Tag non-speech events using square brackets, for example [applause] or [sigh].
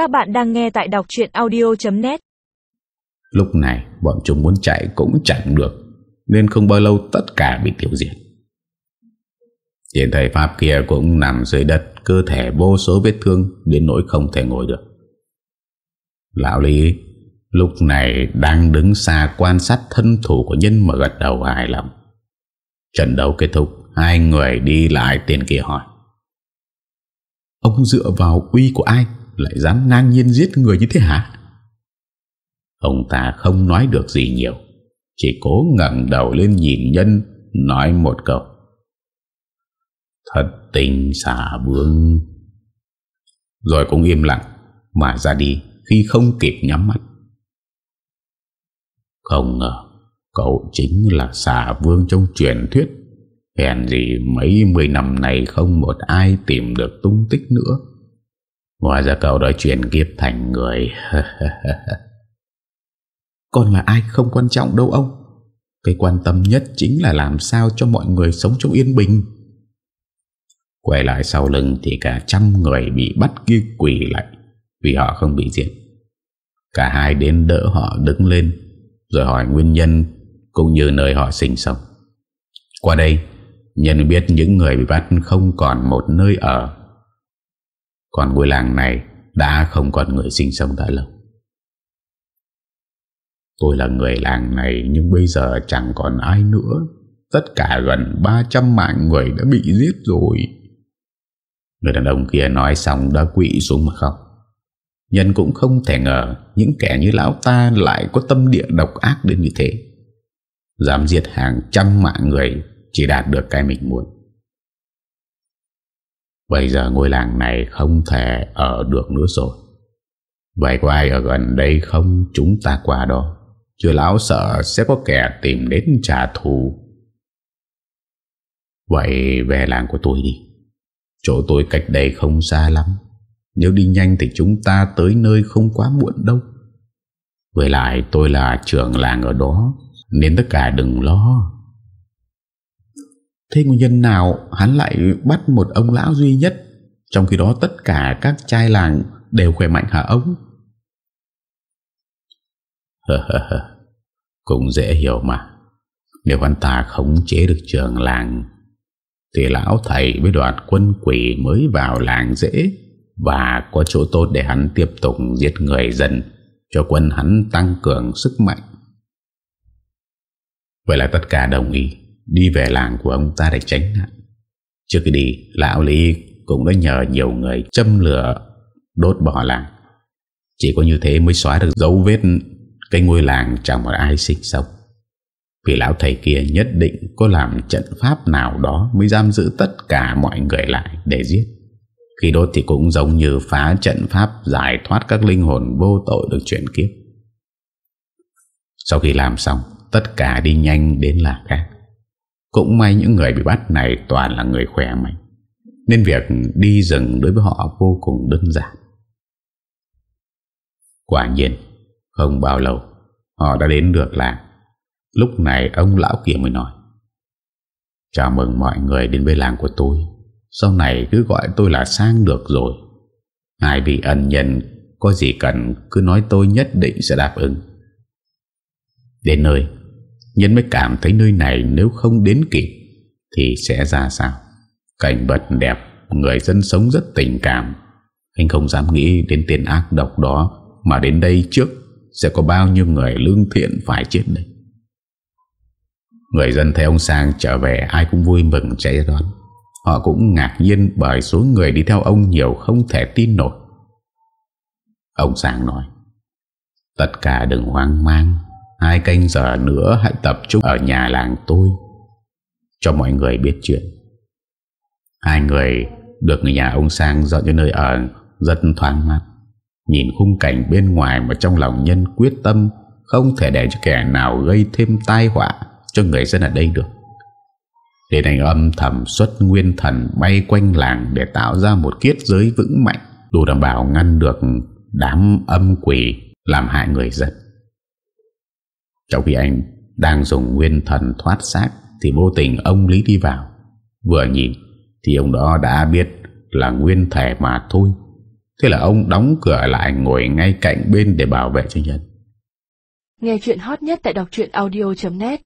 Các bạn đang nghe tại đọc chuyện audio.net Lúc này, bọn chúng muốn chạy cũng chẳng được, Nên không bao lâu tất cả bị tiêu diệt. Hiện thầy Pháp kia cũng nằm dưới đất, Cơ thể vô số vết thương, Đến nỗi không thể ngồi được. Lão Lý, Lúc này đang đứng xa quan sát thân thủ của nhân mà gật đầu hài lòng. Trận đấu kết thúc, Hai người đi lại tiền kia hỏi. Ông dựa vào uy của ai? Lại dám ngang nhiên giết người như thế hả? Ông ta không nói được gì nhiều, Chỉ cố ngẩng đầu lên nhìn nhân, Nói một câu. Thật tình xả vương. Rồi cũng im lặng, Mà ra đi khi không kịp nhắm mắt. Không ngờ, Cậu chính là xả vương trong truyền thuyết. Hèn gì mấy mươi năm này không một ai tìm được tung tích nữa. Ngoài ra cậu đã chuyển kiếp thành người. [laughs] Còn là ai không quan trọng đâu ông. Cái quan tâm nhất chính là làm sao cho mọi người sống trong yên bình. Quay lại sau lưng thì cả trăm người bị bắt kia quỷ lại Vì họ không bị giết Cả hai đến đỡ họ đứng lên Rồi hỏi nguyên nhân Cũng như nơi họ sinh sống. Qua đây Nhân biết những người bị bắt không còn một nơi ở còn ngôi làng này Đã không còn người sinh sống đã lâu. Tôi là người làng này Nhưng bây giờ chẳng còn ai nữa. Tất cả gần 300 mạng người đã bị giết rồi. Người đàn ông kia nói xong đã quỵ xuống mà khóc. Nhân cũng không thể ngờ Những kẻ như lão ta lại có tâm địa độc ác đến như thế. Dám giết hàng trăm mạng người Chỉ đạt được cái mình muốn. Bây giờ ngôi làng này không thể ở được nữa rồi. Vậy có ai ở gần đây không? Chúng ta qua đó. Chưa lão sợ sẽ có kẻ tìm đến trả thù. Vậy về làng của tôi đi. Chỗ tôi cách đây không xa lắm. Nếu đi nhanh thì chúng ta tới nơi không quá muộn đâu. Với lại tôi là trưởng làng ở đó, Nên tất cả đừng lo. Thế nguyên nhân nào hắn lại bắt một ông lão duy nhất, Trong khi đó tất cả các trai làng đều khỏe mạnh hả ông? Cũng dễ hiểu mà. Nếu hắn ta khống chế được trường làng, Thì lão thầy với đoàn quân quỷ mới vào làng dễ Và có chỗ tốt để hắn tiếp tục giết người dân, Cho quân hắn tăng cường sức mạnh. Vậy là tất cả đồng ý. Đi về làng của ông ta để tránh nạn. Trước khi đi, Lão Lý cũng đã nhờ nhiều người châm lửa Đốt bỏ làng. Chỉ có như thế mới xóa được dấu vết Cái ngôi làng chẳng một ai sinh sống Vì lão thầy kia nhất định Có làm trận pháp nào đó Mới giam giữ tất cả mọi người lại Để giết. Khi đốt thì cũng giống như phá trận pháp Giải thoát các linh hồn vô tội được chuyển kiếp. Sau khi làm xong, Tất cả đi nhanh đến làng khác cũng may những người bị bắt này toàn là người khỏe mạnh, Nên việc đi rừng đối với họ vô cùng đơn giản. Quả nhiên, Không bao lâu, Họ đã đến được làng. Lúc này ông lão kia mới nói, Chào mừng mọi người đến với làng của tôi. Sau này cứ gọi tôi là sang được rồi. Ai bị ân nhân Có gì cần cứ nói tôi nhất định sẽ đáp ứng. Đến nơi Nhân mới cảm thấy nơi này nếu không đến kịp Thì sẽ ra sao? Cảnh vật đẹp, Người dân sống rất tình cảm. Anh không dám nghĩ đến tiền ác độc đó Mà đến đây trước Sẽ có bao nhiêu người lương thiện phải chết đây. Người dân thấy ông Sang trở về, Ai cũng vui mừng chạy đón. Họ cũng ngạc nhiên bởi số người đi theo ông nhiều không thể tin nổi. Ông Sang nói, Tất cả đừng hoang mang. Hai canh giờ nữa hãy tập trung ở nhà làng tôi, Cho mọi người biết chuyện. Hai người được người nhà ông Sang dọn cho nơi ở rất thoáng mát. Nhìn khung cảnh bên ngoài mà trong lòng nhân quyết tâm Không thể để cho kẻ nào gây thêm tai họa cho người dân ở đây được. Để anh âm thầm xuất nguyên thần bay quanh làng Để tạo ra một kiết giới vững mạnh, Đủ đảm bảo ngăn được đám âm quỷ làm hại người dân trong khi anh đang dùng nguyên thần thoát xác, Thì vô tình ông Lý đi vào. Vừa nhìn, Thì ông đó đã biết là nguyên thể mà thôi. Thế là ông đóng cửa lại, ngồi ngay cạnh bên để bảo vệ cho Nhân. Nghe chuyện hot nhất tại đọc audio.net